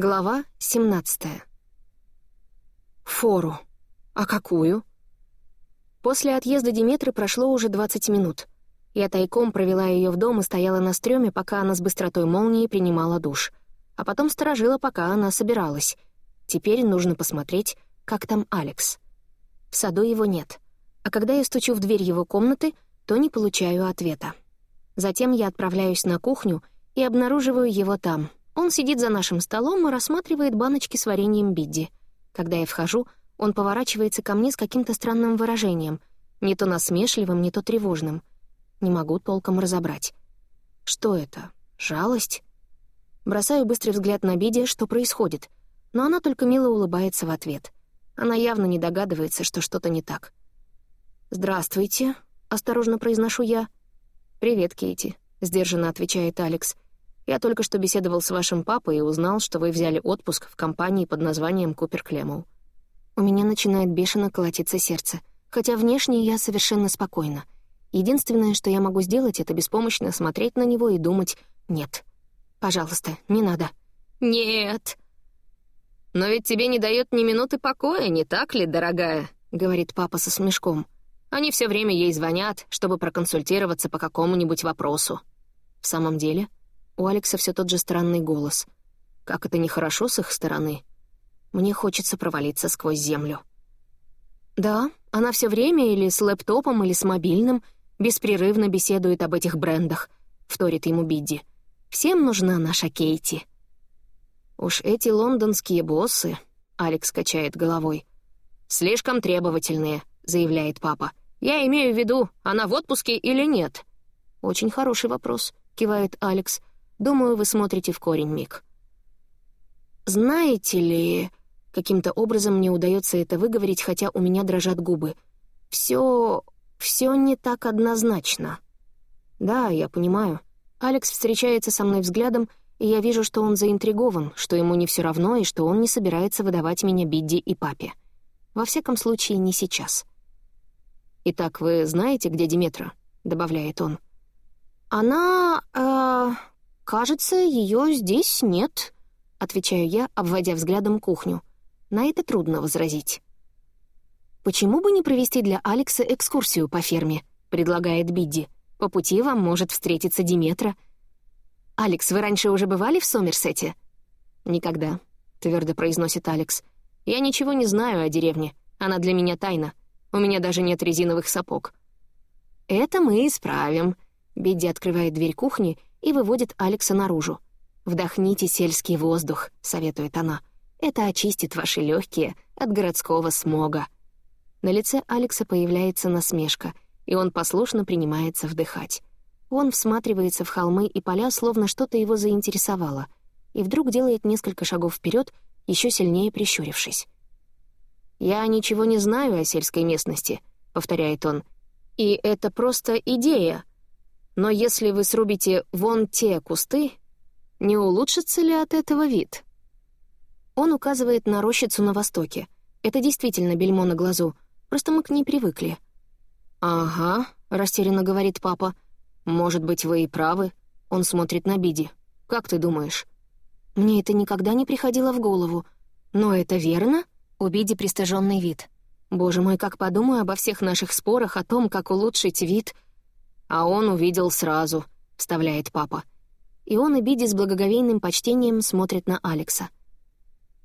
Глава 17 Фору. А какую? После отъезда Диметры прошло уже 20 минут. Я тайком провела ее в дом и стояла на стреме, пока она с быстротой молнии принимала душ. А потом сторожила, пока она собиралась. Теперь нужно посмотреть, как там Алекс. В саду его нет. А когда я стучу в дверь его комнаты, то не получаю ответа. Затем я отправляюсь на кухню и обнаруживаю его там — он сидит за нашим столом и рассматривает баночки с вареньем Бидди. Когда я вхожу, он поворачивается ко мне с каким-то странным выражением, не то насмешливым, не то тревожным. Не могу толком разобрать. Что это? Жалость? Бросаю быстрый взгляд на Бидди, что происходит, но она только мило улыбается в ответ. Она явно не догадывается, что что-то не так. «Здравствуйте», — осторожно произношу я. «Привет, Кейти», — сдержанно отвечает Алекс — я только что беседовал с вашим папой и узнал, что вы взяли отпуск в компании под названием Купер Клемоу. У меня начинает бешено колотиться сердце, хотя внешне я совершенно спокойна. Единственное, что я могу сделать, это беспомощно смотреть на него и думать «нет». Пожалуйста, не надо. «Нет». «Но ведь тебе не дает ни минуты покоя, не так ли, дорогая?» — говорит папа со смешком. «Они все время ей звонят, чтобы проконсультироваться по какому-нибудь вопросу». «В самом деле?» У Алекса все тот же странный голос. Как это нехорошо с их стороны. Мне хочется провалиться сквозь землю. Да, она все время или с лэптопом, или с мобильным беспрерывно беседует об этих брендах, вторит ему Бидди. Всем нужна наша Кейти. Уж эти лондонские боссы, Алекс качает головой. Слишком требовательные, заявляет папа. Я имею в виду, она в отпуске или нет? Очень хороший вопрос, кивает Алекс. Думаю, вы смотрите в корень, Мик. Знаете ли... Каким-то образом мне удается это выговорить, хотя у меня дрожат губы. Все... все не так однозначно. Да, я понимаю. Алекс встречается со мной взглядом, и я вижу, что он заинтригован, что ему не все равно и что он не собирается выдавать меня Бидди и папе. Во всяком случае, не сейчас. «Итак, вы знаете, где Диметра?» — добавляет он. «Она... Э, «Кажется, ее здесь нет», — отвечаю я, обводя взглядом кухню. На это трудно возразить. «Почему бы не провести для Алекса экскурсию по ферме?» — предлагает Бидди. «По пути вам может встретиться Диметра». «Алекс, вы раньше уже бывали в Сомерсете?» «Никогда», — твердо произносит Алекс. «Я ничего не знаю о деревне. Она для меня тайна. У меня даже нет резиновых сапог». «Это мы исправим». Бидди открывает дверь кухни и выводит Алекса наружу. «Вдохните сельский воздух», — советует она. «Это очистит ваши легкие от городского смога». На лице Алекса появляется насмешка, и он послушно принимается вдыхать. Он всматривается в холмы и поля, словно что-то его заинтересовало, и вдруг делает несколько шагов вперед, еще сильнее прищурившись. «Я ничего не знаю о сельской местности», — повторяет он. «И это просто идея, но если вы срубите вон те кусты, не улучшится ли от этого вид? Он указывает на рощицу на востоке. Это действительно бельмо на глазу, просто мы к ней привыкли. «Ага», — растерянно говорит папа. «Может быть, вы и правы». Он смотрит на Биди. «Как ты думаешь?» Мне это никогда не приходило в голову. Но это верно? У Биди пристыженный вид. Боже мой, как подумаю обо всех наших спорах о том, как улучшить вид — «А он увидел сразу», — вставляет папа. И он и Биди с благоговейным почтением смотрит на Алекса.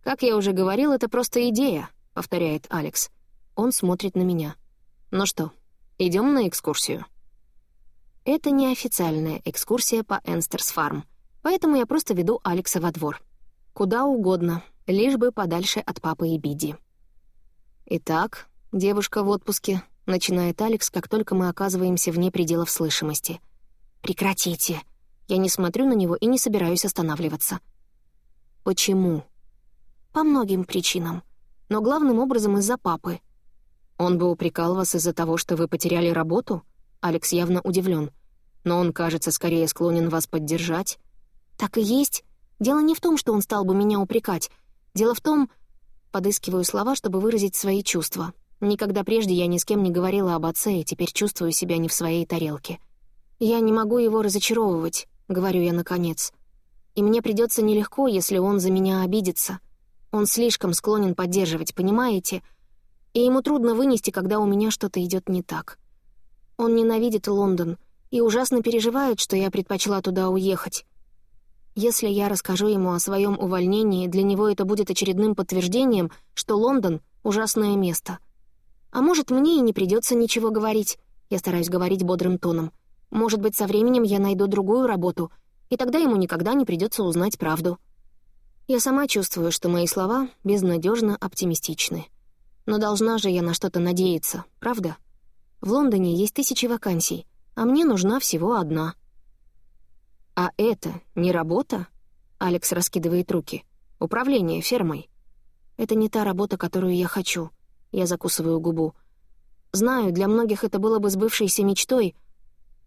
«Как я уже говорил, это просто идея», — повторяет Алекс. Он смотрит на меня. «Ну что, идем на экскурсию?» Это неофициальная экскурсия по Энстерс Фарм, поэтому я просто веду Алекса во двор. Куда угодно, лишь бы подальше от папы и Биди. Итак, девушка в отпуске, — начинает Алекс, как только мы оказываемся вне пределов слышимости. «Прекратите!» Я не смотрю на него и не собираюсь останавливаться. «Почему?» «По многим причинам. Но главным образом из-за папы». «Он бы упрекал вас из-за того, что вы потеряли работу?» Алекс явно удивлен. «Но он, кажется, скорее склонен вас поддержать». «Так и есть. Дело не в том, что он стал бы меня упрекать. Дело в том...» Подыскиваю слова, чтобы выразить свои чувства. Никогда прежде я ни с кем не говорила об отце и теперь чувствую себя не в своей тарелке. «Я не могу его разочаровывать», — говорю я наконец. И мне придется нелегко, если он за меня обидится. Он слишком склонен поддерживать, понимаете? И ему трудно вынести, когда у меня что-то идет не так. Он ненавидит Лондон и ужасно переживает, что я предпочла туда уехать. Если я расскажу ему о своем увольнении, для него это будет очередным подтверждением, что Лондон — ужасное место. А может, мне и не придется ничего говорить. Я стараюсь говорить бодрым тоном. Может быть, со временем я найду другую работу, и тогда ему никогда не придется узнать правду. Я сама чувствую, что мои слова безнадежно оптимистичны. Но должна же я на что-то надеяться, правда? В Лондоне есть тысячи вакансий, а мне нужна всего одна. «А это не работа?» — Алекс раскидывает руки. «Управление фермой». «Это не та работа, которую я хочу». Я закусываю губу. Знаю, для многих это было бы сбывшейся мечтой,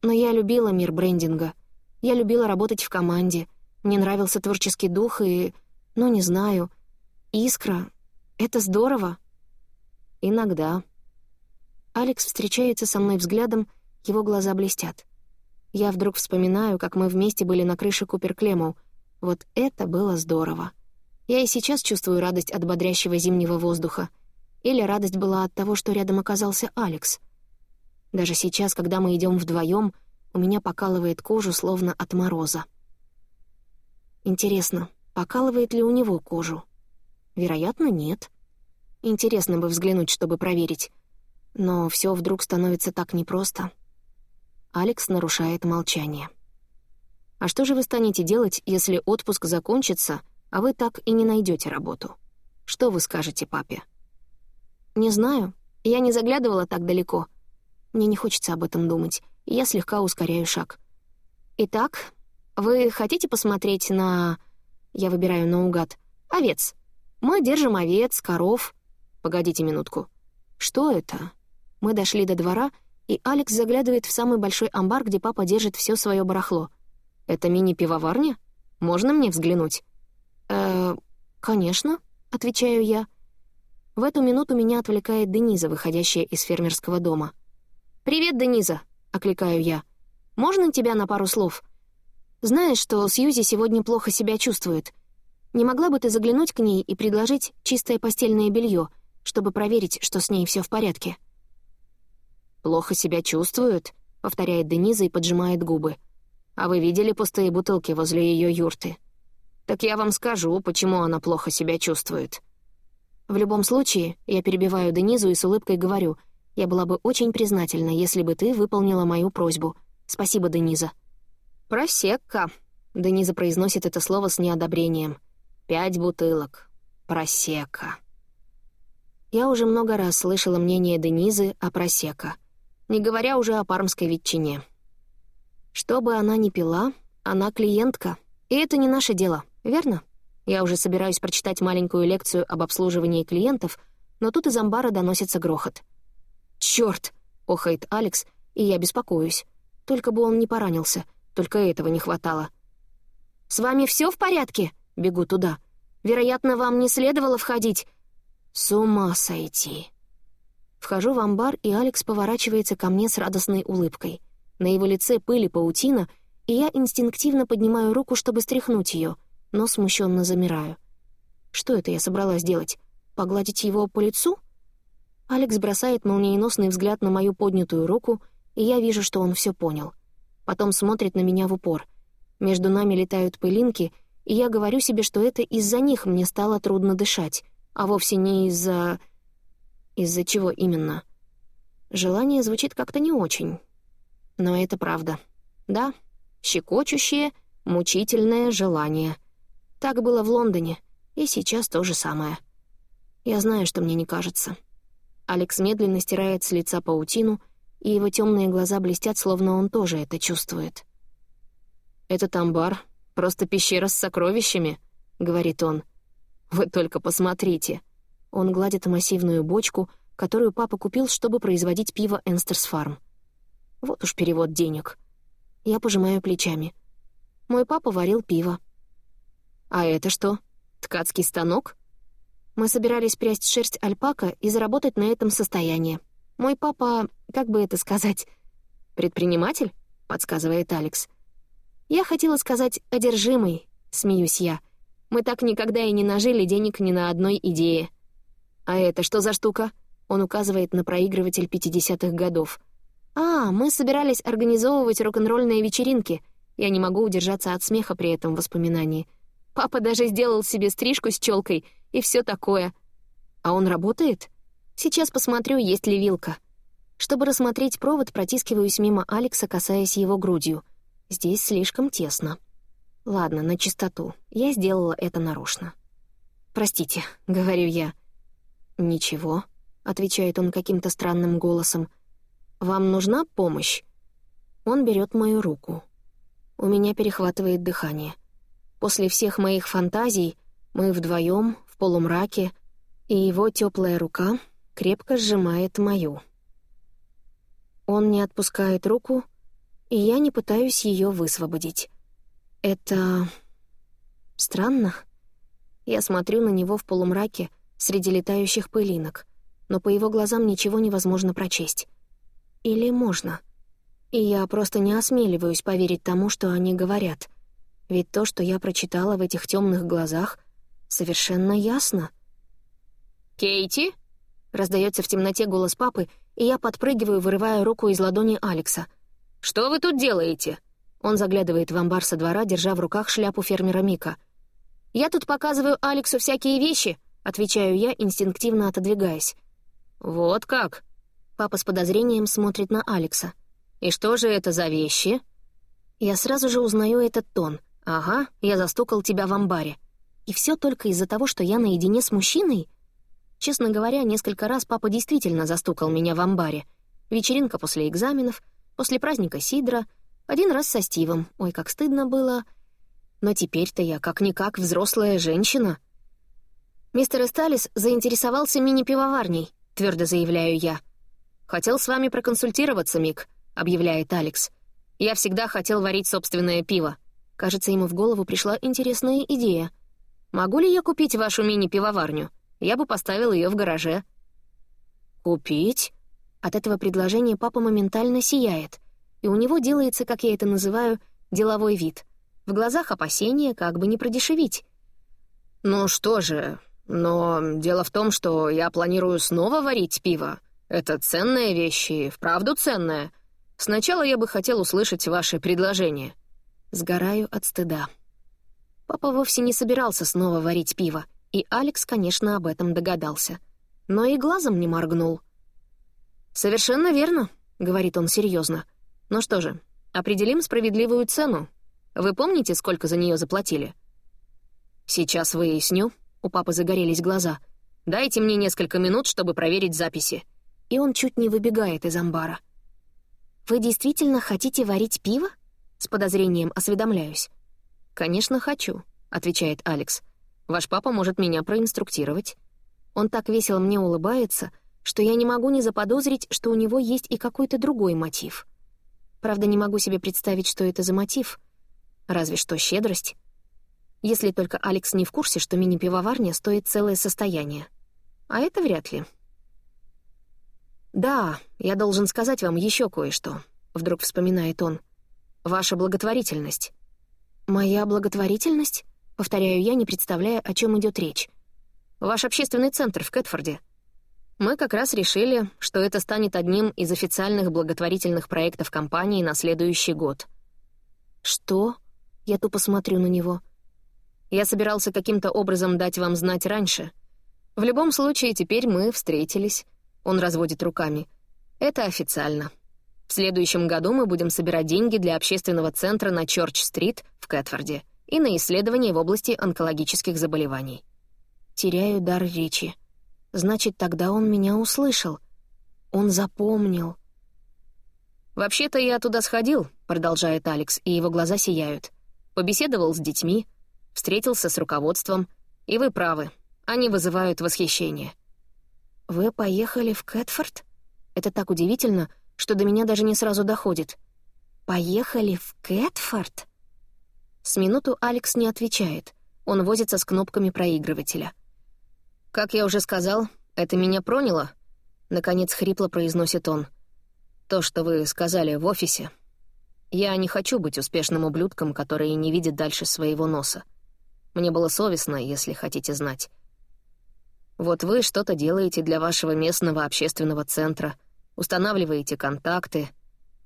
но я любила мир брендинга. Я любила работать в команде. Мне нравился творческий дух и... Ну, не знаю. Искра. Это здорово. Иногда. Алекс встречается со мной взглядом, его глаза блестят. Я вдруг вспоминаю, как мы вместе были на крыше Купер Клемоу. Вот это было здорово. Я и сейчас чувствую радость от бодрящего зимнего воздуха — или радость была от того, что рядом оказался Алекс. Даже сейчас, когда мы идем вдвоем, у меня покалывает кожу, словно от мороза. Интересно, покалывает ли у него кожу? Вероятно, нет. Интересно бы взглянуть, чтобы проверить. Но все вдруг становится так непросто. Алекс нарушает молчание. «А что же вы станете делать, если отпуск закончится, а вы так и не найдете работу? Что вы скажете папе?» «Не знаю. Я не заглядывала так далеко. Мне не хочется об этом думать, я слегка ускоряю шаг. Итак, вы хотите посмотреть на... Я выбираю наугад. Овец. Мы держим овец, коров. Погодите минутку. Что это? Мы дошли до двора, и Алекс заглядывает в самый большой амбар, где папа держит все свое барахло. Это мини-пивоварня? Можно мне взглянуть? «Э, конечно», — отвечаю я. В эту минуту меня отвлекает Дениза, выходящая из фермерского дома. «Привет, Дениза!» — окликаю я. «Можно тебя на пару слов?» «Знаешь, что Сьюзи сегодня плохо себя чувствует. Не могла бы ты заглянуть к ней и предложить чистое постельное белье, чтобы проверить, что с ней все в порядке?» «Плохо себя чувствует?» — повторяет Дениза и поджимает губы. «А вы видели пустые бутылки возле ее юрты?» «Так я вам скажу, почему она плохо себя чувствует». В любом случае, я перебиваю Денизу и с улыбкой говорю, я была бы очень признательна, если бы ты выполнила мою просьбу. Спасибо, Дениза. «Просекка», — Дениза произносит это слово с неодобрением. «Пять бутылок. Просека». Я уже много раз слышала мнение Денизы о просека, не говоря уже о пармской ветчине. Что бы она ни пила, она клиентка, и это не наше дело, верно? Я уже собираюсь прочитать маленькую лекцию об обслуживании клиентов, но тут из амбара доносится грохот. «Чёрт!» — охает Алекс, и я беспокоюсь. Только бы он не поранился, только этого не хватало. «С вами все в порядке?» — бегу туда. «Вероятно, вам не следовало входить». «С ума сойти!» Вхожу в амбар, и Алекс поворачивается ко мне с радостной улыбкой. На его лице пыль и паутина, и я инстинктивно поднимаю руку, чтобы стряхнуть ее — но смущенно замираю. Что это я собралась делать? Погладить его по лицу? Алекс бросает молниеносный взгляд на мою поднятую руку, и я вижу, что он все понял. Потом смотрит на меня в упор. Между нами летают пылинки, и я говорю себе, что это из-за них мне стало трудно дышать, а вовсе не из-за... Из-за чего именно? Желание звучит как-то не очень. Но это правда. Да, щекочущее, мучительное желание — так было в Лондоне, и сейчас то же самое. Я знаю, что мне не кажется. Алекс медленно стирает с лица паутину, и его темные глаза блестят, словно он тоже это чувствует. «Этот амбар — просто пещера с сокровищами», — говорит он. «Вы только посмотрите». Он гладит массивную бочку, которую папа купил, чтобы производить пиво Энстерс Фарм. Вот уж перевод денег. Я пожимаю плечами. Мой папа варил пиво. «А это что? Ткацкий станок?» Мы собирались прясть шерсть альпака и заработать на этом состояние. Мой папа, как бы это сказать... «Предприниматель?» — подсказывает Алекс. Я хотела сказать «одержимый», смеюсь я. «Мы так никогда и не нажили денег ни на одной идее». «А это что за штука?» Он указывает на проигрыватель 50-х годов. «А, мы собирались организовывать рок-н-ролльные вечеринки. Я не могу удержаться от смеха при этом воспоминании. Папа даже сделал себе стрижку с челкой и все такое. А он работает? Сейчас посмотрю, есть ли вилка». Чтобы рассмотреть провод, протискиваюсь мимо Алекса, касаясь его грудью. Здесь слишком тесно. Ладно, на чистоту. Я сделала это нарочно. «Простите», — говорю я. «Ничего», — отвечает он каким-то странным голосом. «Вам нужна помощь?» Он берет мою руку. У меня перехватывает дыхание. После всех моих фантазий мы вдвоем в полумраке, и его теплая рука крепко сжимает мою. Он не отпускает руку, и я не пытаюсь ее высвободить. Это... странно. Я смотрю на него в полумраке среди летающих пылинок, но по его глазам ничего невозможно прочесть. Или можно? И я просто не осмеливаюсь поверить тому, что они говорят. Ведь то, что я прочитала в этих темных глазах, совершенно ясно. «Кейти?» — раздается в темноте голос папы, и я подпрыгиваю, вырывая руку из ладони Алекса. «Что вы тут делаете?» Он заглядывает в амбар со двора, держа в руках шляпу фермера Мика. «Я тут показываю Алексу всякие вещи», — отвечаю я, инстинктивно отодвигаясь. «Вот как?» Папа с подозрением смотрит на Алекса. «И что же это за вещи?» Я сразу же узнаю этот тон. «Ага, я застукал тебя в амбаре». И все только из-за того, что я наедине с мужчиной? Честно говоря, несколько раз папа действительно застукал меня в амбаре. Вечеринка после экзаменов, после праздника Сидра, один раз со Стивом. Ой, как стыдно было. Но теперь-то я как-никак взрослая женщина. «Мистер Эсталис заинтересовался мини-пивоварней», — твердо заявляю я. «Хотел с вами проконсультироваться, Мик», — объявляет Алекс. «Я всегда хотел варить собственное пиво». Кажется, ему в голову пришла интересная идея. «Могу ли я купить вашу мини-пивоварню?» Я бы поставил ее в гараже». «Купить?» От этого предложения папа моментально сияет, и у него делается, как я это называю, деловой вид. В глазах опасения, как бы не продешевить. «Ну что же, но дело в том, что я планирую снова варить пиво. Это ценная вещь и вправду ценная. Сначала я бы хотел услышать ваши предложения». Сгораю от стыда. Папа вовсе не собирался снова варить пиво. И Алекс, конечно, об этом догадался. Но и глазом не моргнул. «Совершенно верно», — говорит он серьезно. «Ну что же, определим справедливую цену. Вы помните, сколько за нее заплатили?» «Сейчас выясню», — у папы загорелись глаза. «Дайте мне несколько минут, чтобы проверить записи». И он чуть не выбегает из амбара. «Вы действительно хотите варить пиво?» С подозрением осведомляюсь. «Конечно, хочу», — отвечает Алекс. Ваш папа может меня проинструктировать. Он так весело мне улыбается, что я не могу не заподозрить, что у него есть и какой-то другой мотив. Правда, не могу себе представить, что это за мотив. Разве что щедрость. Если только Алекс не в курсе, что мини-пивоварня стоит целое состояние. А это вряд ли. «Да, я должен сказать вам еще кое-что», — вдруг вспоминает он. «Ваша благотворительность». «Моя благотворительность?» Повторяю я, не представляя, о чем идет речь. «Ваш общественный центр в Кэтфорде. Мы как раз решили, что это станет одним из официальных благотворительных проектов компании на следующий год». «Что?» Я тупо смотрю на него. «Я собирался каким-то образом дать вам знать раньше. В любом случае, теперь мы встретились». Он разводит руками. «Это официально. В следующем году мы будем собирать деньги для общественного центра на Чорч-стрит в Кэтфорде и на исследования в области онкологических заболеваний. Теряю дар речи. Значит, тогда он меня услышал. Он запомнил. «Вообще-то я туда сходил», — продолжает Алекс, и его глаза сияют. «Побеседовал с детьми, встретился с руководством, и вы правы, они вызывают восхищение». «Вы поехали в Кэтфорд? Это так удивительно, что до меня даже не сразу доходит. Поехали в Кэтфорд?» С минуту Алекс не отвечает. Он возится с кнопками проигрывателя. «Как я уже сказал, это меня проняло», — наконец хрипло произносит он. «То, что вы сказали в офисе. Я не хочу быть успешным ублюдком, который не видит дальше своего носа. Мне было совестно, если хотите знать. Вот вы что-то делаете для вашего местного общественного центра, устанавливаете контакты.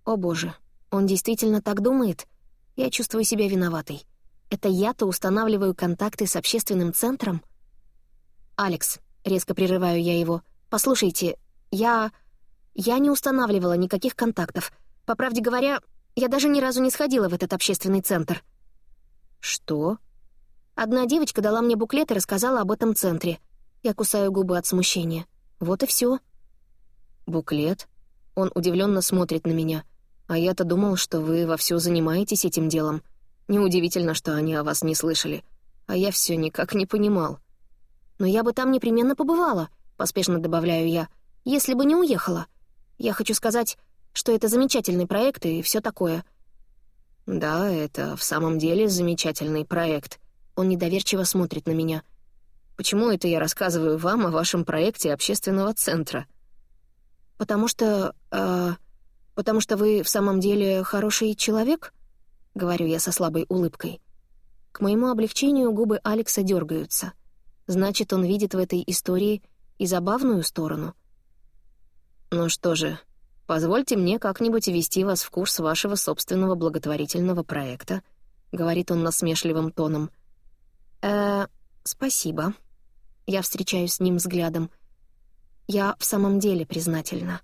О боже, он действительно так думает? Я чувствую себя виноватой. Это я-то устанавливаю контакты с общественным центром? «Алекс», — резко прерываю я его, — «послушайте, я... я не устанавливала никаких контактов. По правде говоря, я даже ни разу не сходила в этот общественный центр». «Что?» Одна девочка дала мне буклет и рассказала об этом центре. Я кусаю губы от смущения. Вот и все. «Буклет?» Он удивленно смотрит на меня. «А я-то думал, что вы вовсю занимаетесь этим делом. Неудивительно, что они о вас не слышали. А я все никак не понимал». «Но я бы там непременно побывала», — поспешно добавляю я, «если бы не уехала. Я хочу сказать, что это замечательный проект и все такое». «Да, это в самом деле замечательный проект». Он недоверчиво смотрит на меня. «Почему это я рассказываю вам о вашем проекте общественного центра?» «Потому что... Э, потому что вы в самом деле хороший человек?» — говорю я со слабой улыбкой. К моему облегчению губы Алекса дергаются. Значит, он видит в этой истории и забавную сторону. «Ну что же, позвольте мне как-нибудь ввести вас в курс вашего собственного благотворительного проекта», — говорит он насмешливым тоном. «Э, спасибо». Я встречаюсь с ним взглядом. Я в самом деле признательна.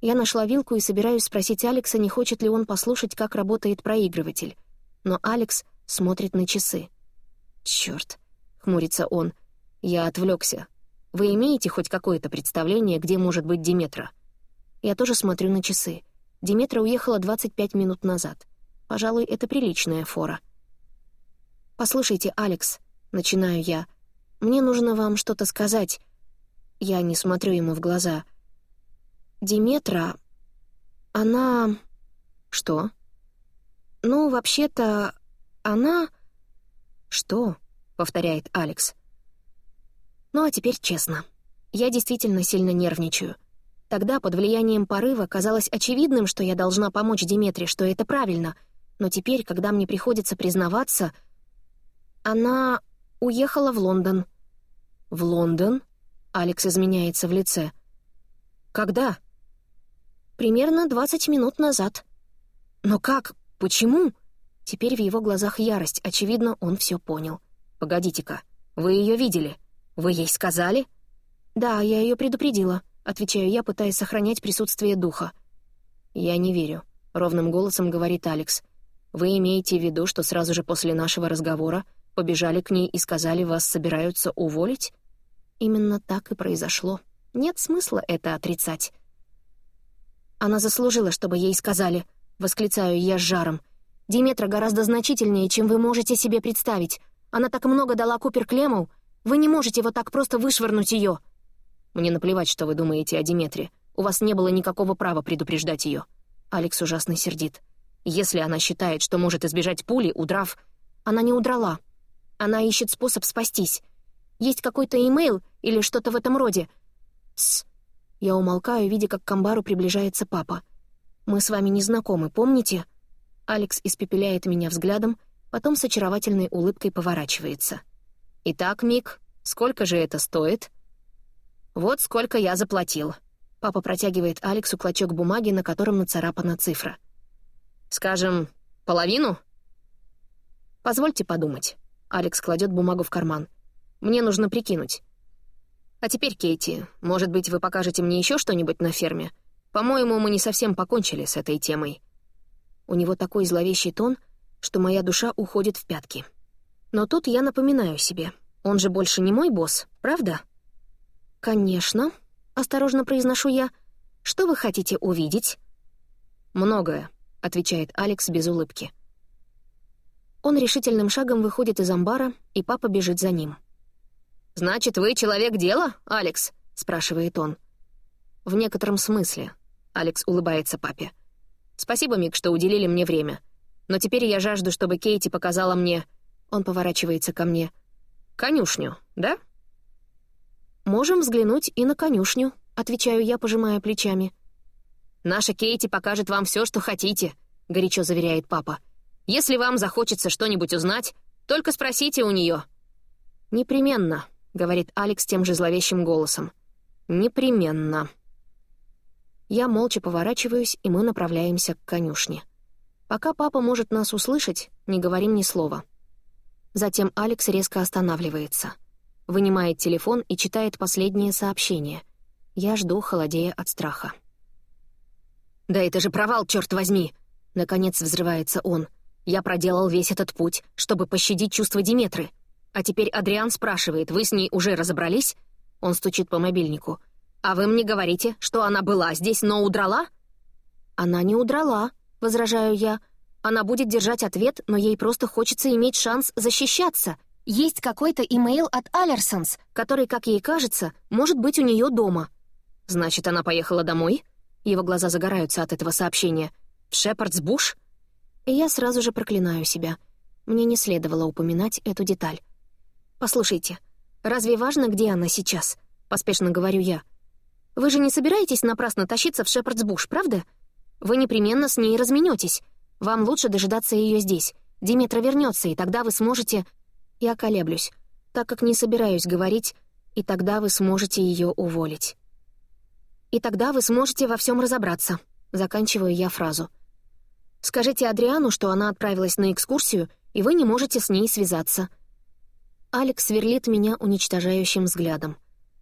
Я нашла вилку и собираюсь спросить Алекса, не хочет ли он послушать, как работает проигрыватель. Но Алекс смотрит на часы. Чёрт хмурится он. «Я отвлекся. Вы имеете хоть какое-то представление, где может быть Диметра?» Я тоже смотрю на часы. Диметра уехала 25 минут назад. Пожалуй, это приличная фора. «Послушайте, Алекс», — начинаю я, — «мне нужно вам что-то сказать». Я не смотрю ему в глаза. «Диметра... она...» «Что?» «Ну, вообще-то... она...» «Что?» — повторяет Алекс. Ну а теперь честно. Я действительно сильно нервничаю. Тогда под влиянием порыва казалось очевидным, что я должна помочь Диметре, что это правильно. Но теперь, когда мне приходится признаваться, она уехала в Лондон. «В Лондон?» — Алекс изменяется в лице. «Когда?» «Примерно 20 минут назад». «Но как? Почему?» Теперь в его глазах ярость, очевидно, он все понял. «Погодите-ка, вы ее видели? Вы ей сказали?» «Да, я ее предупредила», — отвечаю я, пытаясь сохранять присутствие духа. «Я не верю», — ровным голосом говорит Алекс. «Вы имеете в виду, что сразу же после нашего разговора побежали к ней и сказали, вас собираются уволить?» Именно так и произошло. Нет смысла это отрицать. «Она заслужила, чтобы ей сказали», — восклицаю я с жаром. «Диметра гораздо значительнее, чем вы можете себе представить. Она так много дала Купер Клему. Вы не можете вот так просто вышвырнуть ее. Мне наплевать, что вы думаете о Диметре. У вас не было никакого права предупреждать ее. Алекс ужасно сердит. Если она считает, что может избежать пули, удрав... Она не удрала. Она ищет способ спастись. Есть какой-то имейл или что-то в этом роде. С. Я умолкаю, видя, как к амбару приближается папа. Мы с вами не знакомы, помните? Алекс испепеляет меня взглядом, потом с очаровательной улыбкой поворачивается. «Итак, Мик, сколько же это стоит?» «Вот сколько я заплатил». Папа протягивает Алексу клочок бумаги, на котором нацарапана цифра. «Скажем, половину?» «Позвольте подумать». Алекс кладет бумагу в карман. «Мне нужно прикинуть». «А теперь, Кейти, может быть, вы покажете мне еще что-нибудь на ферме? По-моему, мы не совсем покончили с этой темой». У него такой зловещий тон, что моя душа уходит в пятки. Но тут я напоминаю себе, он же больше не мой босс, правда? «Конечно», — осторожно произношу я. «Что вы хотите увидеть?» «Многое», — отвечает Алекс без улыбки. Он решительным шагом выходит из амбара, и папа бежит за ним. «Значит, вы человек дела, Алекс?» — спрашивает он. «В некотором смысле», — Алекс улыбается папе. «Спасибо, Мик, что уделили мне время. Но теперь я жажду, чтобы Кейти показала мне...» Он поворачивается ко мне. «Конюшню, да?» «Можем взглянуть и на конюшню», — отвечаю я, пожимая плечами. «Наша Кейти покажет вам все, что хотите», — горячо заверяет папа. «Если вам захочется что-нибудь узнать, Только спросите у нее. «Непременно», — говорит Алекс тем же зловещим голосом. «Непременно». Я молча поворачиваюсь, и мы направляемся к конюшне. Пока папа может нас услышать, не говорим ни слова. Затем Алекс резко останавливается. Вынимает телефон и читает последнее сообщение. Я жду, холодея от страха. «Да это же провал, черт возьми!» Наконец взрывается он. «Я проделал весь этот путь, чтобы пощадить чувства Диметры. А теперь Адриан спрашивает, вы с ней уже разобрались?» Он стучит по мобильнику. «А вы мне говорите, что она была здесь, но удрала?» «Она не удрала», — возражаю я. «Она будет держать ответ, но ей просто хочется иметь шанс защищаться. Есть какой-то имейл от Алерсонс, который, как ей кажется, может быть у нее дома». «Значит, она поехала домой?» Его глаза загораются от этого сообщения. «В Шепардсбуш?» И я сразу же проклинаю себя. Мне не следовало упоминать эту деталь. «Послушайте, разве важно, где она сейчас?» — поспешно говорю я. Вы же не собираетесь напрасно тащиться в Шепардсбуш, правда? Вы непременно с ней разменетесь. Вам лучше дожидаться ее здесь. Диметра вернется, и тогда вы сможете... Я колеблюсь, так как не собираюсь говорить, и тогда вы сможете ее уволить. И тогда вы сможете во всем разобраться. Заканчиваю я фразу. Скажите Адриану, что она отправилась на экскурсию, и вы не можете с ней связаться. Алекс сверлит меня уничтожающим взглядом.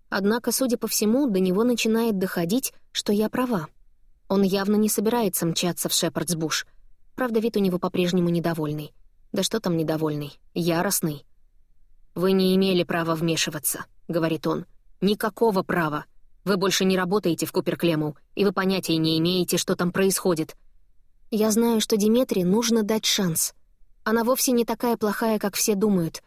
Однако, судя по всему, до него начинает доходить, что я права. Он явно не собирается мчаться в Шепардсбуш. Правда, вид у него по-прежнему недовольный. Да что там недовольный? Яростный. «Вы не имели права вмешиваться», — говорит он. «Никакого права. Вы больше не работаете в Куперклему, и вы понятия не имеете, что там происходит». Я знаю, что Диметре нужно дать шанс. Она вовсе не такая плохая, как все думают.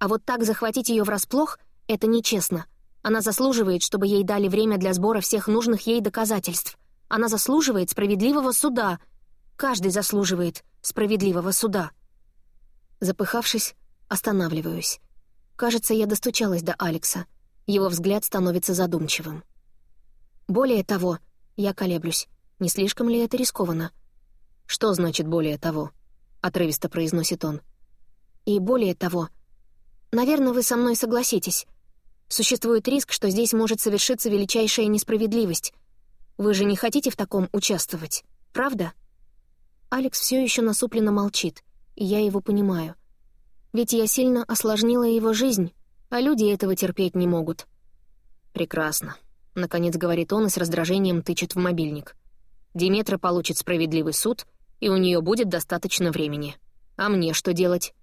А вот так захватить ее врасплох — это нечестно. Она заслуживает, чтобы ей дали время для сбора всех нужных ей доказательств. Она заслуживает справедливого суда. Каждый заслуживает справедливого суда. Запыхавшись, останавливаюсь. Кажется, я достучалась до Алекса. Его взгляд становится задумчивым. Более того, я колеблюсь. Не слишком ли это рискованно? «Что значит «более того»?» — отрывисто произносит он. «И более того, наверное, вы со мной согласитесь. Существует риск, что здесь может совершиться величайшая несправедливость. Вы же не хотите в таком участвовать, правда? Алекс все еще насупленно молчит, и я его понимаю. Ведь я сильно осложнила его жизнь, а люди этого терпеть не могут. «Прекрасно», — наконец говорит он и с раздражением тычет в мобильник. «Диметра получит справедливый суд, и у нее будет достаточно времени. А мне что делать?»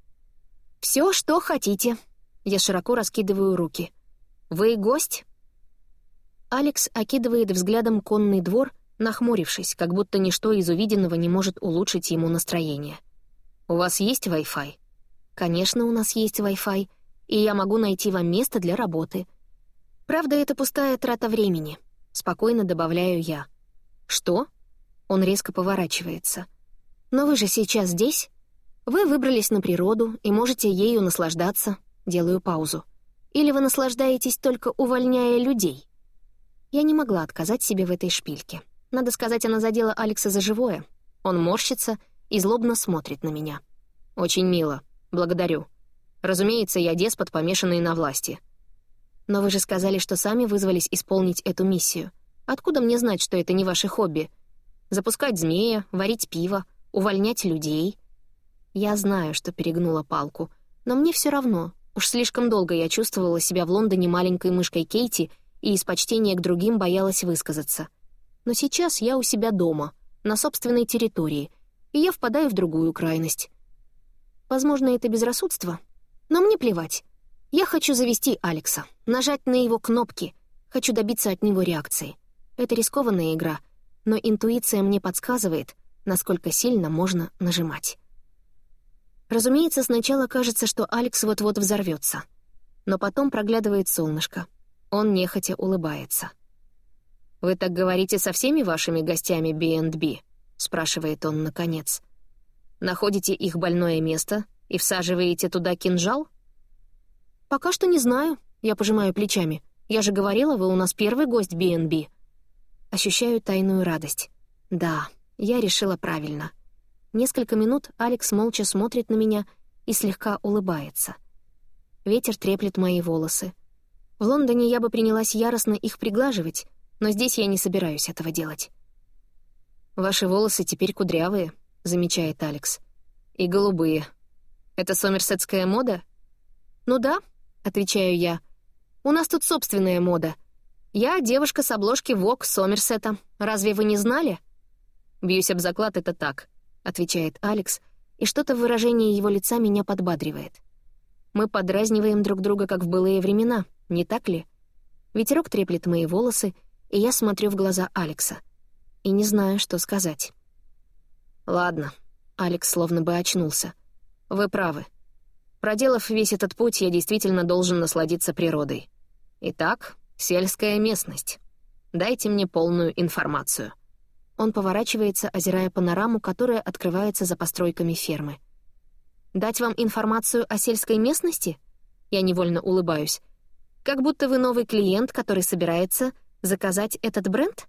«Все, что хотите». Я широко раскидываю руки. «Вы гость?» Алекс окидывает взглядом конный двор, нахмурившись, как будто ничто из увиденного не может улучшить ему настроение. «У вас есть Wi-Fi?» «Конечно, у нас есть Wi-Fi, и я могу найти вам место для работы. Правда, это пустая трата времени», — спокойно добавляю я. «Что?» Он резко поворачивается. «Но вы же сейчас здесь. Вы выбрались на природу и можете ею наслаждаться». Делаю паузу. Или вы наслаждаетесь только увольняя людей? Я не могла отказать себе в этой шпильке. Надо сказать, она задела Алекса за живое. Он морщится и злобно смотрит на меня. «Очень мило. Благодарю. Разумеется, я деспот, помешанный на власти. Но вы же сказали, что сами вызвались исполнить эту миссию. Откуда мне знать, что это не ваше хобби? Запускать змея, варить пиво, увольнять людей?» Я знаю, что перегнула палку, но мне все равно, Уж слишком долго я чувствовала себя в Лондоне маленькой мышкой Кейти и из почтения к другим боялась высказаться. Но сейчас я у себя дома, на собственной территории, и я впадаю в другую крайность. Возможно, это безрассудство, но мне плевать. Я хочу завести Алекса, нажать на его кнопки, хочу добиться от него реакции. Это рискованная игра, но интуиция мне подсказывает, насколько сильно можно нажимать. Разумеется, сначала кажется, что Алекс вот-вот взорвется. Но потом проглядывает солнышко. Он нехотя улыбается. «Вы так говорите со всеми вашими гостями B&B?» — спрашивает он наконец. «Находите их больное место и всаживаете туда кинжал?» «Пока что не знаю», — я пожимаю плечами. «Я же говорила, вы у нас первый гость B&B». Ощущаю тайную радость. Да, я решила правильно. Несколько минут Алекс молча смотрит на меня, и слегка улыбается. Ветер треплет мои волосы. В Лондоне я бы принялась яростно их приглаживать, но здесь я не собираюсь этого делать. «Ваши волосы теперь кудрявые», — замечает Алекс. «И голубые. Это сомерсетская мода?» «Ну да», — отвечаю я. «У нас тут собственная мода. Я девушка с обложки Вок Сомерсета. Разве вы не знали?» «Бьюсь об заклад, это так», — отвечает Алекс, и что-то в выражении его лица меня подбадривает. Мы подразниваем друг друга, как в былые времена, не так ли? Ветерок треплет мои волосы, и я смотрю в глаза Алекса. И не знаю, что сказать. «Ладно», — Алекс словно бы очнулся. «Вы правы. Проделав весь этот путь, я действительно должен насладиться природой. Итак, сельская местность. Дайте мне полную информацию». Он поворачивается, озирая панораму, которая открывается за постройками фермы. «Дать вам информацию о сельской местности?» Я невольно улыбаюсь. «Как будто вы новый клиент, который собирается заказать этот бренд?»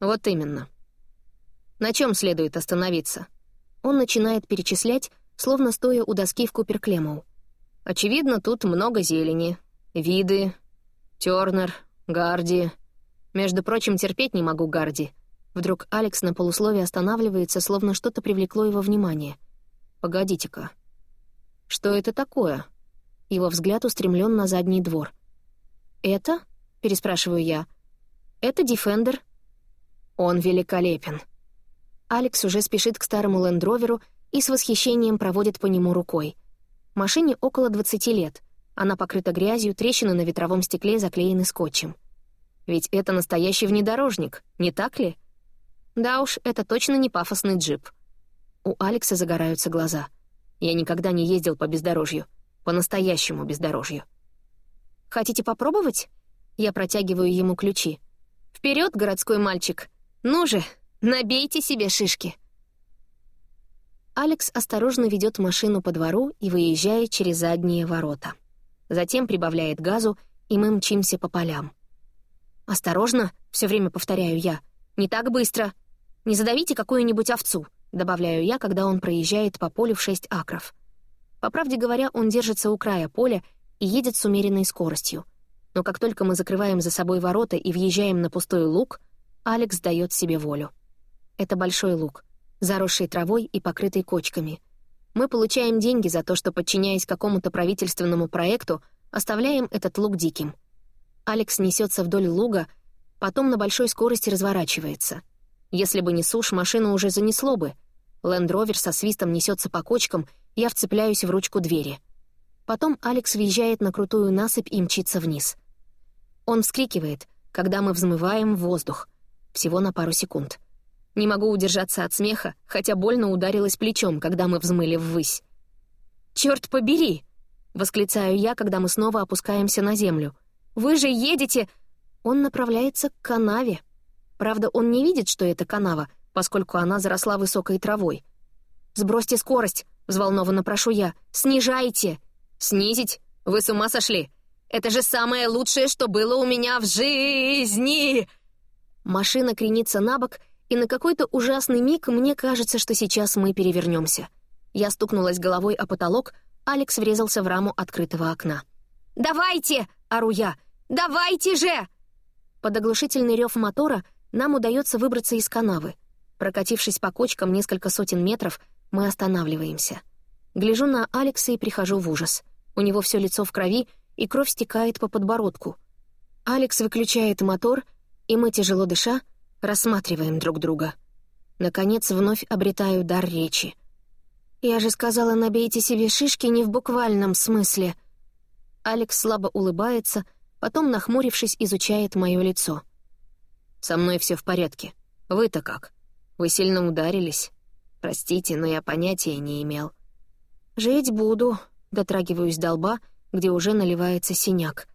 «Вот именно. На чем следует остановиться?» Он начинает перечислять, словно стоя у доски в Куперклемоу. «Очевидно, тут много зелени. Виды, Тёрнер, Гарди. Между прочим, терпеть не могу Гарди. Вдруг Алекс на полусловие останавливается, словно что-то привлекло его внимание. «Погодите-ка. Что это такое?» Его взгляд устремлен на задний двор. «Это?» — переспрашиваю я. «Это Дефендер». «Он великолепен». Алекс уже спешит к старому лендроверу и с восхищением проводит по нему рукой. Машине около 20 лет. Она покрыта грязью, трещины на ветровом стекле заклеены скотчем. Ведь это настоящий внедорожник, не так ли? Да уж, это точно не пафосный джип. У Алекса загораются глаза. Я никогда не ездил по бездорожью. По-настоящему бездорожью. «Хотите попробовать?» Я протягиваю ему ключи. Вперед, городской мальчик! Ну же, набейте себе шишки!» Алекс осторожно ведет машину по двору и выезжает через задние ворота. Затем прибавляет газу, и мы мчимся по полям. «Осторожно!» — все время повторяю я. «Не так быстро!» «Не задавите какую-нибудь овцу», — добавляю я, когда он проезжает по полю в шесть акров. По правде говоря, он держится у края поля и едет с умеренной скоростью. Но как только мы закрываем за собой ворота и въезжаем на пустой луг, Алекс дает себе волю. Это большой луг, заросший травой и покрытый кочками. Мы получаем деньги за то, что, подчиняясь какому-то правительственному проекту, оставляем этот луг диким. Алекс несется вдоль луга, потом на большой скорости разворачивается — если бы не сушь, машину уже занесло бы. Лендровер со свистом несется по кочкам, я вцепляюсь в ручку двери. Потом Алекс въезжает на крутую насыпь и мчится вниз. Он вскрикивает, когда мы взмываем в воздух. Всего на пару секунд. Не могу удержаться от смеха, хотя больно ударилась плечом, когда мы взмыли ввысь. «Чёрт побери!» — восклицаю я, когда мы снова опускаемся на землю. «Вы же едете...» Он направляется к канаве. Правда, он не видит, что это канава, поскольку она заросла высокой травой. «Сбросьте скорость!» — взволнованно прошу я. «Снижайте!» «Снизить? Вы с ума сошли? Это же самое лучшее, что было у меня в жизни!» Машина кренится на бок, и на какой-то ужасный миг мне кажется, что сейчас мы перевернемся. Я стукнулась головой о потолок, Алекс врезался в раму открытого окна. «Давайте!» — ору я. «Давайте же!» Под оглушительный рев мотора — нам удается выбраться из канавы. Прокатившись по кочкам несколько сотен метров, мы останавливаемся. Гляжу на Алекса и прихожу в ужас. У него все лицо в крови, и кровь стекает по подбородку. Алекс выключает мотор, и мы, тяжело дыша, рассматриваем друг друга. Наконец, вновь обретаю дар речи. «Я же сказала, набейте себе шишки не в буквальном смысле». Алекс слабо улыбается, потом, нахмурившись, изучает мое лицо. Со мной все в порядке. Вы-то как? Вы сильно ударились? Простите, но я понятия не имел. Жить буду, дотрагиваюсь до лба, где уже наливается синяк.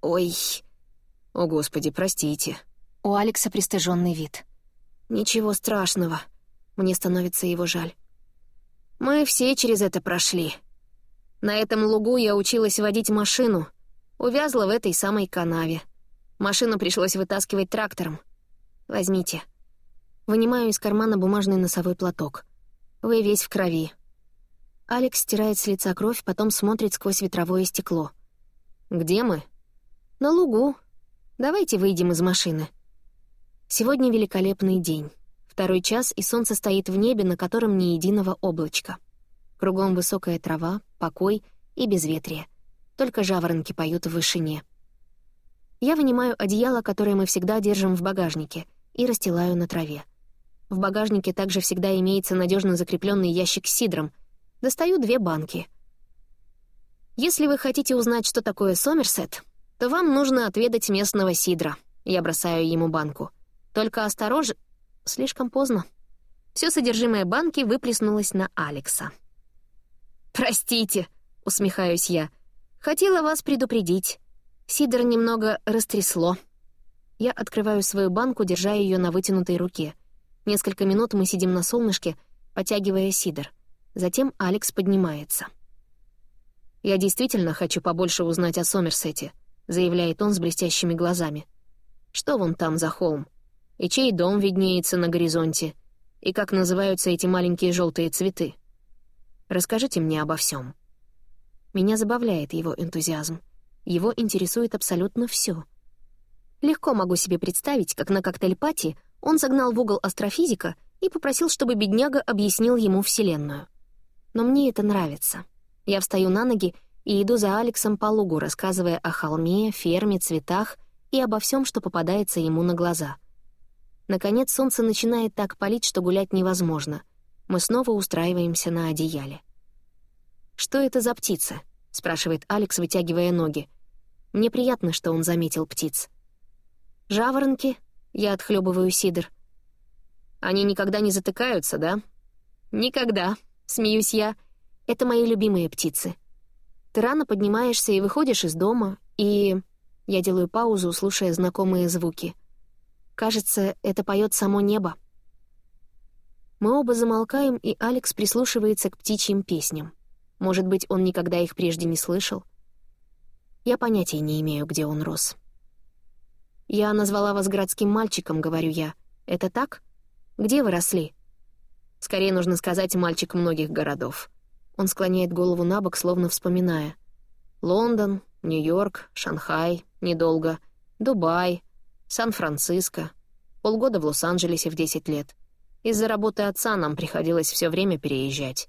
Ой. О, Господи, простите. У Алекса пристыженный вид. Ничего страшного. Мне становится его жаль. Мы все через это прошли. На этом лугу я училась водить машину. Увязла в этой самой канаве. Машину пришлось вытаскивать трактором. Возьмите. Вынимаю из кармана бумажный носовой платок. Вы весь в крови. Алекс стирает с лица кровь, потом смотрит сквозь ветровое стекло. «Где мы?» «На лугу. Давайте выйдем из машины». Сегодня великолепный день. Второй час, и солнце стоит в небе, на котором ни единого облачка. Кругом высокая трава, покой и безветрие. Только жаворонки поют в вышине. Я вынимаю одеяло, которое мы всегда держим в багажнике, и расстилаю на траве. В багажнике также всегда имеется надежно закрепленный ящик с сидром. Достаю две банки. Если вы хотите узнать, что такое Сомерсет, то вам нужно отведать местного сидра. Я бросаю ему банку — только осторожно... Слишком поздно. Все содержимое банки выплеснулось на Алекса. «Простите», — усмехаюсь я. «Хотела вас предупредить. Сидор немного растрясло». Я открываю свою банку, держа ее на вытянутой руке. Несколько минут мы сидим на солнышке, потягивая сидор. Затем Алекс поднимается. «Я действительно хочу побольше узнать о Сомерсете», — заявляет он с блестящими глазами. «Что вон там за холм?» и чей дом виднеется на горизонте, и как называются эти маленькие желтые цветы. Расскажите мне обо всем. Меня забавляет его энтузиазм. Его интересует абсолютно все. Легко могу себе представить, как на коктейль-пати он загнал в угол астрофизика и попросил, чтобы бедняга объяснил ему Вселенную. Но мне это нравится. Я встаю на ноги и иду за Алексом по лугу, рассказывая о холме, ферме, цветах и обо всем, что попадается ему на глаза — Наконец солнце начинает так палить, что гулять невозможно. Мы снова устраиваемся на одеяле. «Что это за птица?» — спрашивает Алекс, вытягивая ноги. Мне приятно, что он заметил птиц. «Жаворонки?» — я отхлебываю сидр. «Они никогда не затыкаются, да?» «Никогда», — смеюсь я. «Это мои любимые птицы. Ты рано поднимаешься и выходишь из дома, и...» Я делаю паузу, слушая знакомые звуки. Кажется, это поет само небо. Мы оба замолкаем, и Алекс прислушивается к птичьим песням. Может быть, он никогда их прежде не слышал? Я понятия не имею, где он рос. «Я назвала вас городским мальчиком», — говорю я. «Это так? Где вы росли?» Скорее нужно сказать «мальчик многих городов». Он склоняет голову на бок, словно вспоминая. «Лондон, Нью-Йорк, Шанхай, недолго, Дубай, Сан-Франциско, полгода в Лос-Анджелесе в 10 лет. Из-за работы отца нам приходилось все время переезжать.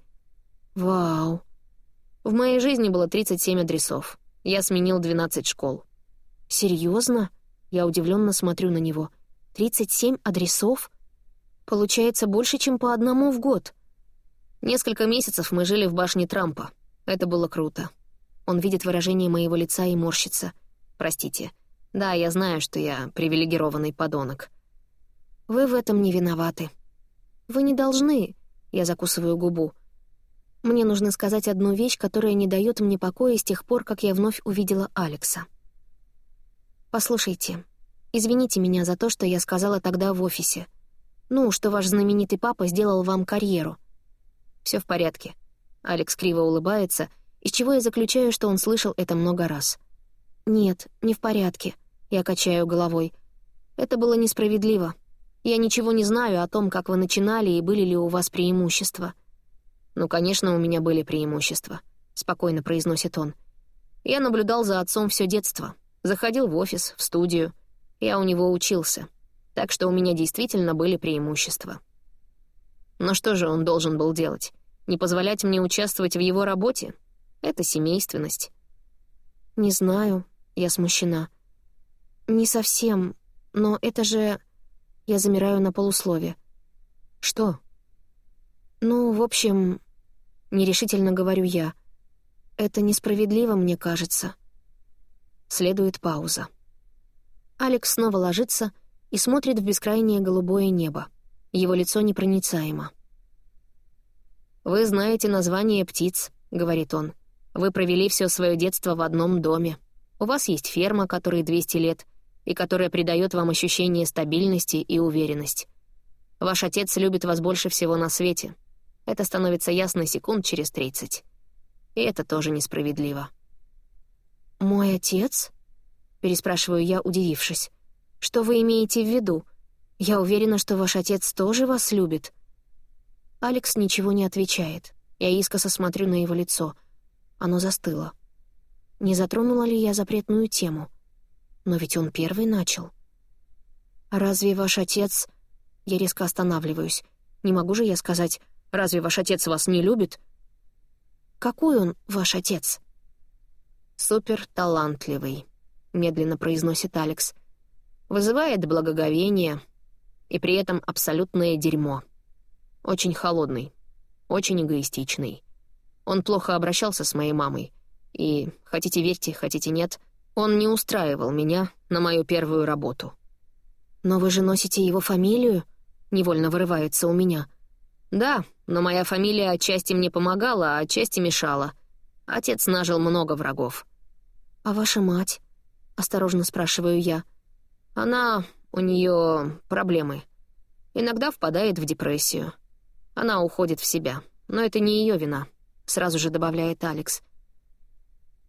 Вау. В моей жизни было 37 адресов. Я сменил 12 школ. Серьезно? Я удивленно смотрю на него. 37 адресов? Получается больше, чем по одному в год. Несколько месяцев мы жили в башне Трампа. Это было круто. Он видит выражение моего лица и морщится. Простите. Да, я знаю, что я привилегированный подонок. Вы в этом не виноваты. Вы не должны... Я закусываю губу. Мне нужно сказать одну вещь, которая не дает мне покоя с тех пор, как я вновь увидела Алекса. Послушайте, извините меня за то, что я сказала тогда в офисе. Ну, что ваш знаменитый папа сделал вам карьеру. Все в порядке. Алекс криво улыбается, из чего я заключаю, что он слышал это много раз. «Нет, не в порядке. Я качаю головой. «Это было несправедливо. Я ничего не знаю о том, как вы начинали и были ли у вас преимущества». «Ну, конечно, у меня были преимущества», — спокойно произносит он. «Я наблюдал за отцом все детство. Заходил в офис, в студию. Я у него учился. Так что у меня действительно были преимущества». Но что же он должен был делать? Не позволять мне участвовать в его работе? Это семейственность. «Не знаю», — я смущена. «Не совсем, но это же...» Я замираю на полуслове. «Что?» «Ну, в общем...» Нерешительно говорю я. «Это несправедливо, мне кажется». Следует пауза. Алекс снова ложится и смотрит в бескрайнее голубое небо. Его лицо непроницаемо. «Вы знаете название птиц», — говорит он. «Вы провели все свое детство в одном доме. У вас есть ферма, которой 200 лет, и которая придает вам ощущение стабильности и уверенность. Ваш отец любит вас больше всего на свете. Это становится ясно секунд через тридцать. И это тоже несправедливо. «Мой отец?» — переспрашиваю я, удивившись. «Что вы имеете в виду? Я уверена, что ваш отец тоже вас любит». Алекс ничего не отвечает. Я искоса смотрю на его лицо. Оно застыло. Не затронула ли я запретную тему? Но ведь он первый начал. «Разве ваш отец...» Я резко останавливаюсь. Не могу же я сказать, «Разве ваш отец вас не любит?» «Какой он, ваш отец?» «Супер талантливый», — медленно произносит Алекс. «Вызывает благоговение и при этом абсолютное дерьмо. Очень холодный, очень эгоистичный. Он плохо обращался с моей мамой. И, хотите верьте, хотите нет, он не устраивал меня на мою первую работу. «Но вы же носите его фамилию?» — невольно вырывается у меня. «Да, но моя фамилия отчасти мне помогала, а отчасти мешала. Отец нажил много врагов». «А ваша мать?» — осторожно спрашиваю я. «Она... у нее проблемы. Иногда впадает в депрессию. Она уходит в себя, но это не ее вина», — сразу же добавляет Алекс.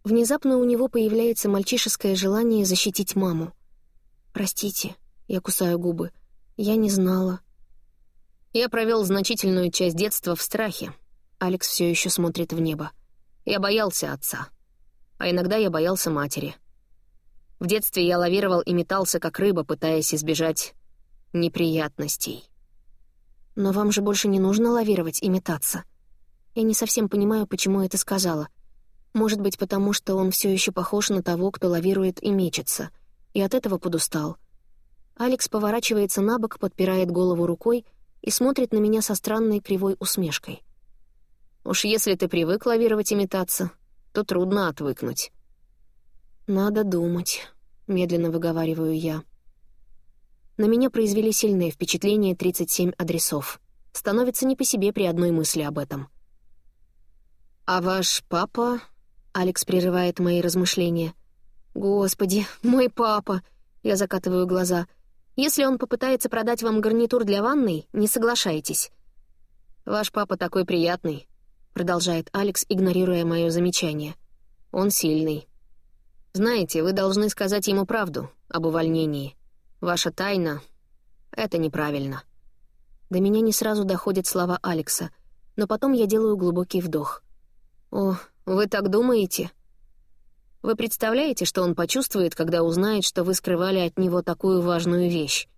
Внезапно у него появляется мальчишеское желание защитить маму. «Простите», — я кусаю губы, — «я не знала». Я провел значительную часть детства в страхе. Алекс все еще смотрит в небо. Я боялся отца. А иногда я боялся матери. В детстве я лавировал и метался, как рыба, пытаясь избежать неприятностей. Но вам же больше не нужно лавировать и метаться. Я не совсем понимаю, почему это сказала — может быть, потому что он все еще похож на того, кто лавирует и мечется, и от этого подустал. Алекс поворачивается на бок, подпирает голову рукой и смотрит на меня со странной кривой усмешкой. «Уж если ты привык лавировать и метаться, то трудно отвыкнуть». «Надо думать», — медленно выговариваю я. На меня произвели сильное впечатление 37 адресов. Становится не по себе при одной мысли об этом. «А ваш папа Алекс прерывает мои размышления. «Господи, мой папа!» Я закатываю глаза. «Если он попытается продать вам гарнитур для ванной, не соглашайтесь». «Ваш папа такой приятный», — продолжает Алекс, игнорируя мое замечание. «Он сильный. Знаете, вы должны сказать ему правду об увольнении. Ваша тайна — это неправильно». До меня не сразу доходят слова Алекса, но потом я делаю глубокий вдох. «О, вы так думаете? Вы представляете, что он почувствует, когда узнает, что вы скрывали от него такую важную вещь?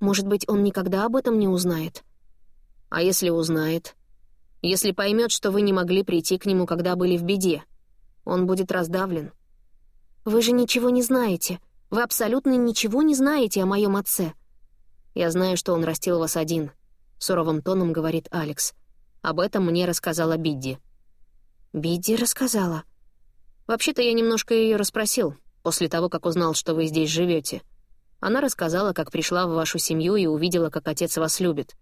Может быть, он никогда об этом не узнает? А если узнает? Если поймет, что вы не могли прийти к нему, когда были в беде? Он будет раздавлен. Вы же ничего не знаете. Вы абсолютно ничего не знаете о моем отце. Я знаю, что он растил вас один, — суровым тоном говорит Алекс. Об этом мне рассказала Бидди. Бидди рассказала. Вообще-то я немножко ее расспросил, после того, как узнал, что вы здесь живете. Она рассказала, как пришла в вашу семью и увидела, как отец вас любит.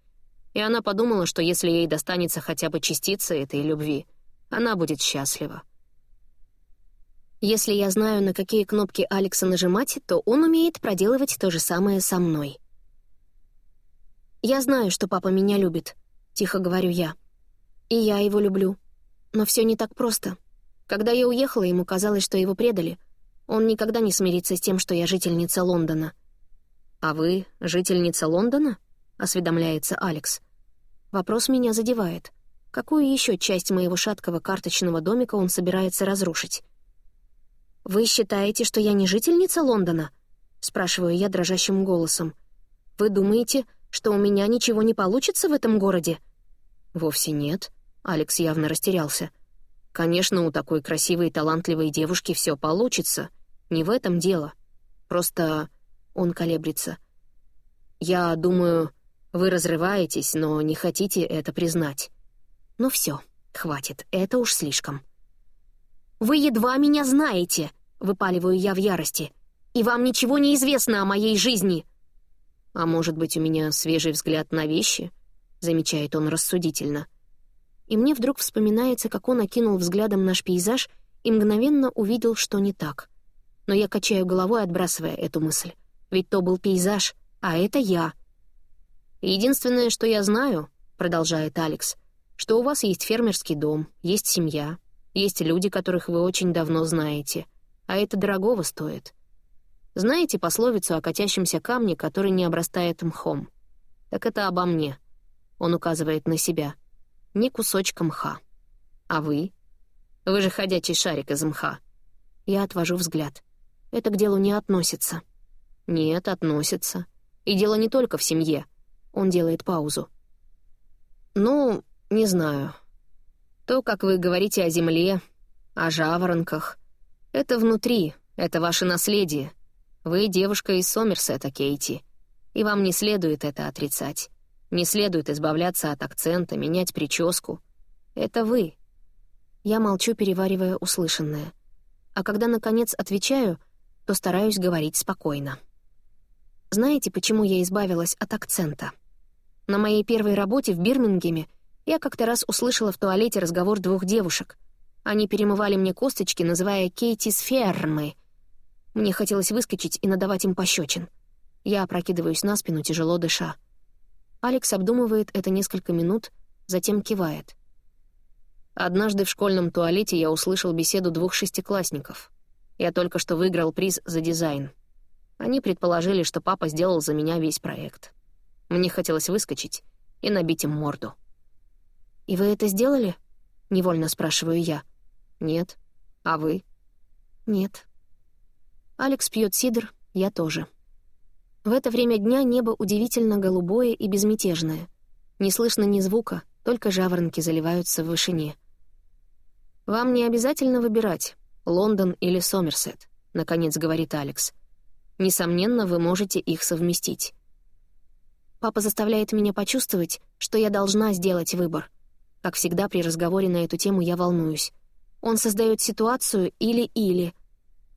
И она подумала, что если ей достанется хотя бы частица этой любви, она будет счастлива. Если я знаю, на какие кнопки Алекса нажимать, то он умеет проделывать то же самое со мной. «Я знаю, что папа меня любит», — тихо говорю я. «И я его люблю. Но все не так просто. Когда я уехала, ему казалось, что его предали. Он никогда не смирится с тем, что я жительница Лондона. «А вы жительница Лондона?» — осведомляется Алекс. Вопрос меня задевает. Какую еще часть моего шаткого карточного домика он собирается разрушить? «Вы считаете, что я не жительница Лондона?» — спрашиваю я дрожащим голосом. «Вы думаете, что у меня ничего не получится в этом городе?» «Вовсе нет», Алекс явно растерялся. «Конечно, у такой красивой и талантливой девушки все получится. Не в этом дело. Просто...» Он колеблется. «Я думаю, вы разрываетесь, но не хотите это признать. Ну все, хватит, это уж слишком». «Вы едва меня знаете!» — выпаливаю я в ярости. «И вам ничего не известно о моей жизни!» «А может быть, у меня свежий взгляд на вещи?» — замечает он рассудительно и мне вдруг вспоминается, как он окинул взглядом наш пейзаж и мгновенно увидел, что не так. Но я качаю головой, отбрасывая эту мысль. Ведь то был пейзаж, а это я. «Единственное, что я знаю», — продолжает Алекс, «что у вас есть фермерский дом, есть семья, есть люди, которых вы очень давно знаете, а это дорогого стоит. Знаете пословицу о катящемся камне, который не обрастает мхом? Так это обо мне». Он указывает на себя — ни кусочка мха. А вы? Вы же ходячий шарик из мха. Я отвожу взгляд. Это к делу не относится. Нет, относится. И дело не только в семье. Он делает паузу. Ну, не знаю. То, как вы говорите о земле, о жаворонках, это внутри, это ваше наследие. Вы девушка из Сомерсета, Кейти, и вам не следует это отрицать. Не следует избавляться от акцента, менять прическу. Это вы. Я молчу, переваривая услышанное. А когда, наконец, отвечаю, то стараюсь говорить спокойно. Знаете, почему я избавилась от акцента? На моей первой работе в Бирмингеме я как-то раз услышала в туалете разговор двух девушек. Они перемывали мне косточки, называя Кейти с фермы. Мне хотелось выскочить и надавать им пощечин. Я опрокидываюсь на спину, тяжело дыша. Алекс обдумывает это несколько минут, затем кивает. Однажды в школьном туалете я услышал беседу двух шестиклассников. Я только что выиграл приз за дизайн. Они предположили, что папа сделал за меня весь проект. Мне хотелось выскочить и набить им морду. «И вы это сделали?» — невольно спрашиваю я. «Нет. А вы?» «Нет». Алекс пьет сидр, я тоже. В это время дня небо удивительно голубое и безмятежное. Не слышно ни звука, только жаворонки заливаются в вышине. «Вам не обязательно выбирать, Лондон или Сомерсет», — наконец говорит Алекс. «Несомненно, вы можете их совместить». Папа заставляет меня почувствовать, что я должна сделать выбор. Как всегда, при разговоре на эту тему я волнуюсь. Он создает ситуацию или-или.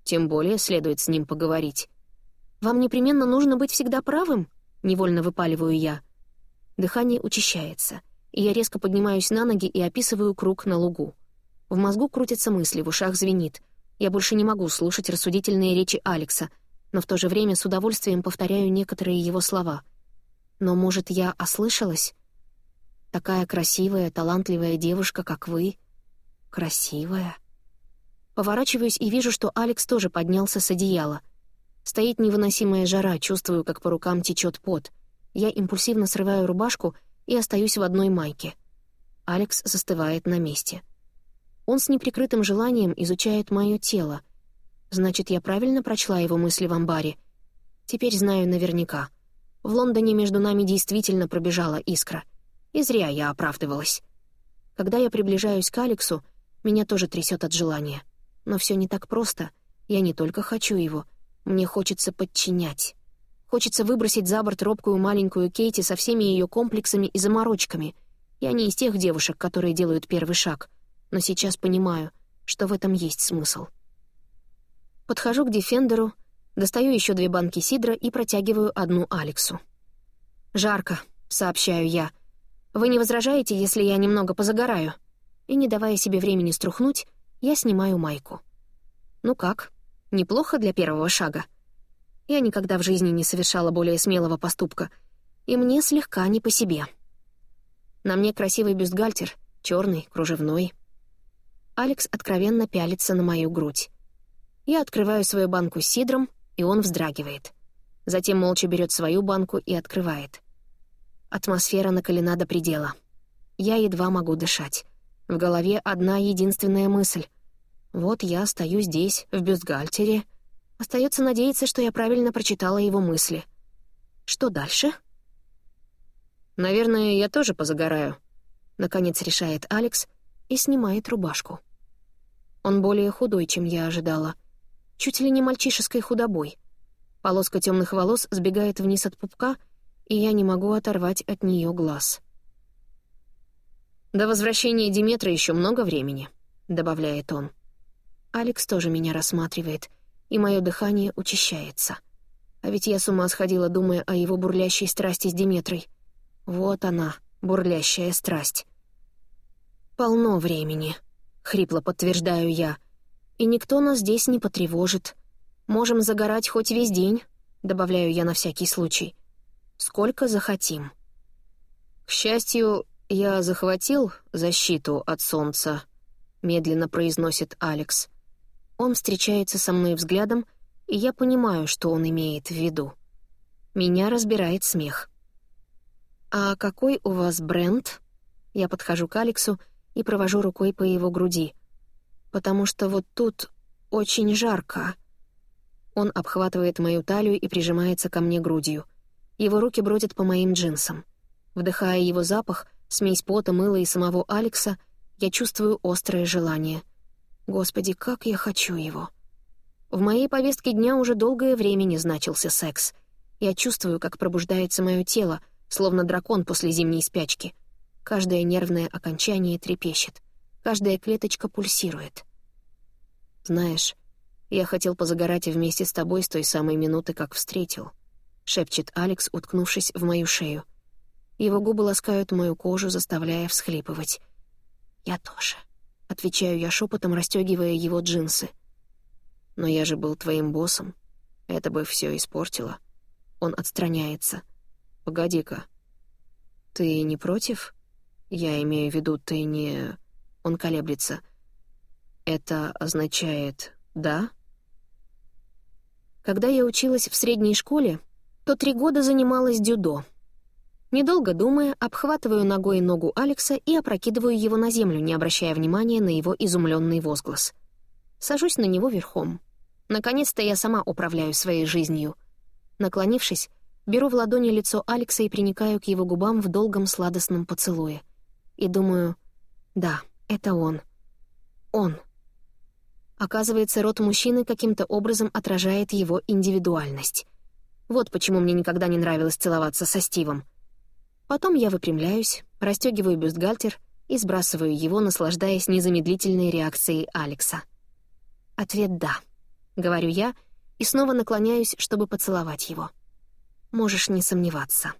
Тем более следует с ним поговорить. «Вам непременно нужно быть всегда правым?» — невольно выпаливаю я. Дыхание учащается, и я резко поднимаюсь на ноги и описываю круг на лугу. В мозгу крутятся мысли, в ушах звенит. Я больше не могу слушать рассудительные речи Алекса, но в то же время с удовольствием повторяю некоторые его слова — но, может, я ослышалась? Такая красивая, талантливая девушка, как вы. Красивая. Поворачиваюсь и вижу, что Алекс тоже поднялся с одеяла. Стоит невыносимая жара, чувствую, как по рукам течет пот. Я импульсивно срываю рубашку и остаюсь в одной майке. Алекс застывает на месте. Он с неприкрытым желанием изучает мое тело. Значит, я правильно прочла его мысли в амбаре? Теперь знаю наверняка — в Лондоне между нами действительно пробежала искра. И зря я оправдывалась. Когда я приближаюсь к Алексу, меня тоже трясет от желания. Но все не так просто. Я не только хочу его. Мне хочется подчинять. Хочется выбросить за борт робкую маленькую Кейти со всеми ее комплексами и заморочками. Я не из тех девушек, которые делают первый шаг. Но сейчас понимаю, что в этом есть смысл. Подхожу к Дефендеру — Достаю еще две банки сидра и протягиваю одну Алексу. «Жарко», — сообщаю я. «Вы не возражаете, если я немного позагораю?» И, не давая себе времени струхнуть, я снимаю майку. «Ну как? Неплохо для первого шага?» Я никогда в жизни не совершала более смелого поступка, и мне слегка не по себе. На мне красивый бюстгальтер, черный, кружевной. Алекс откровенно пялится на мою грудь. Я открываю свою банку с сидром, и он вздрагивает. Затем молча берет свою банку и открывает. Атмосфера накалена до предела. Я едва могу дышать. В голове одна единственная мысль. Вот я стою здесь, в бюстгальтере. Остается надеяться, что я правильно прочитала его мысли. Что дальше? «Наверное, я тоже позагораю», — наконец решает Алекс и снимает рубашку. Он более худой, чем я ожидала — чуть ли не мальчишеской худобой. Полоска темных волос сбегает вниз от пупка, и я не могу оторвать от нее глаз. «До возвращения Диметра еще много времени», — добавляет он. Алекс тоже меня рассматривает, и мое дыхание учащается. А ведь я с ума сходила, думая о его бурлящей страсти с Диметрой. Вот она, бурлящая страсть. «Полно времени», — хрипло подтверждаю я, и никто нас здесь не потревожит. Можем загорать хоть весь день, добавляю я на всякий случай. Сколько захотим. К счастью, я захватил защиту от солнца, медленно произносит Алекс. Он встречается со мной взглядом, и я понимаю, что он имеет в виду. Меня разбирает смех. «А какой у вас бренд?» Я подхожу к Алексу и провожу рукой по его груди. «Потому что вот тут очень жарко». Он обхватывает мою талию и прижимается ко мне грудью. Его руки бродят по моим джинсам. Вдыхая его запах, смесь пота, мыла и самого Алекса, я чувствую острое желание. Господи, как я хочу его. В моей повестке дня уже долгое время не значился секс. Я чувствую, как пробуждается мое тело, словно дракон после зимней спячки. Каждое нервное окончание трепещет. Каждая клеточка пульсирует. Знаешь, я хотел позагорать вместе с тобой с той самой минуты, как встретил. Шепчет Алекс, уткнувшись в мою шею. Его губы ласкают мою кожу, заставляя всхлипывать. «Я тоже», — отвечаю я шепотом, расстегивая его джинсы. «Но я же был твоим боссом. Это бы все испортило». Он отстраняется. «Погоди-ка. Ты не против?» «Я имею в виду, ты не...» Он колеблется. «Это означает «да»?» Когда я училась в средней школе, то три года занималась дюдо. Недолго думая, обхватываю ногой ногу Алекса и опрокидываю его на землю, не обращая внимания на его изумленный возглас. Сажусь на него верхом. Наконец-то я сама управляю своей жизнью. Наклонившись, беру в ладони лицо Алекса и приникаю к его губам в долгом сладостном поцелуе — и думаю, да, это он. Он. Оказывается, рот мужчины каким-то образом отражает его индивидуальность. Вот почему мне никогда не нравилось целоваться со Стивом. Потом я выпрямляюсь, расстегиваю бюстгальтер и сбрасываю его, наслаждаясь незамедлительной реакцией Алекса. Ответ «да», — говорю я, и снова наклоняюсь, чтобы поцеловать его. Можешь не сомневаться.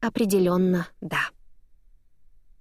Определенно, да.